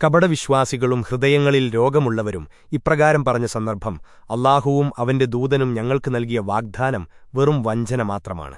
കപടവിശ്വാസികളും ഹൃദയങ്ങളിൽ രോഗമുള്ളവരും ഇപ്രകാരം പറഞ്ഞ സന്ദർഭം അള്ളാഹുവും അവന്റെ ദൂതനും ഞങ്ങൾക്ക് നൽകിയ വാഗ്ദാനം വെറും വഞ്ചന മാത്രമാണ്.